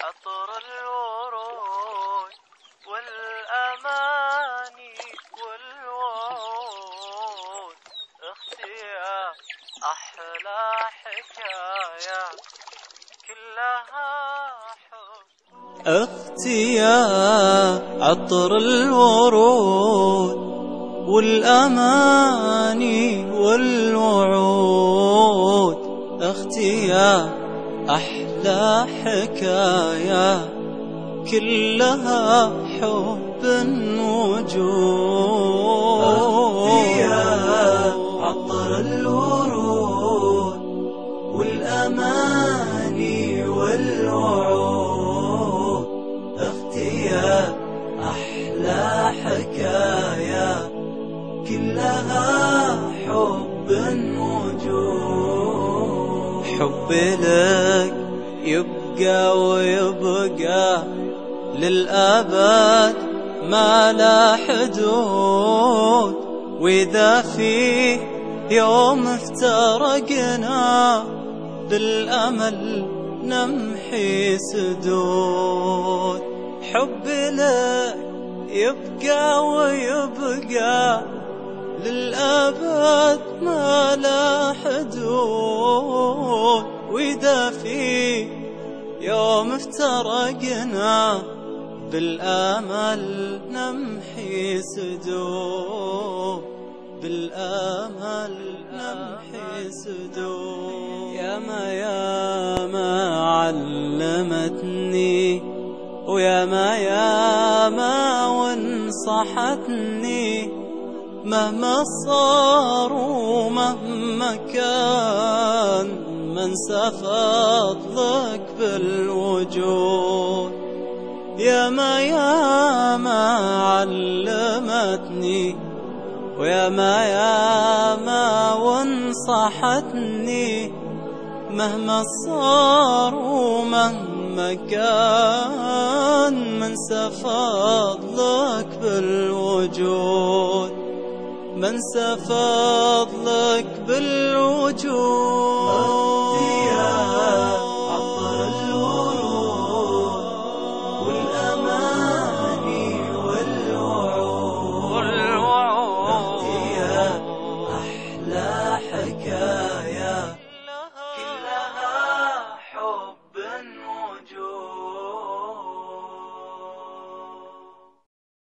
عطر الورود والأماني والوعود. أختي يا أحلى كلها حب. عطر الورود والأماني والوعود. أختي يا أحلى حكاية كلها حب وجود. يا عطر الورود والأماني والوعود. أختي يا أحلى حكاية كلها حب وجود. حبي لك يبقى ويبقى للأبد ما لا حدود. وإذا في يوم افترقنا بالأمل نمحي سدود. حبي لك يبقى ويبقى للأبد ما لا حدود وإذا في يوم افترقنا بالآمل نمحي سدود. بالآمل نمحي سدود. يا ما يا ما علمتني ويا ما يا ما وانصحتني. مهما صار ومهما كان منسى فضلك بالوجود. يا ما يا ما علمتني ويا ما يا ما وانصحتني. مهما صار ومهما كان منسى فضلك بالوجود. منسى فضلك بالوجود.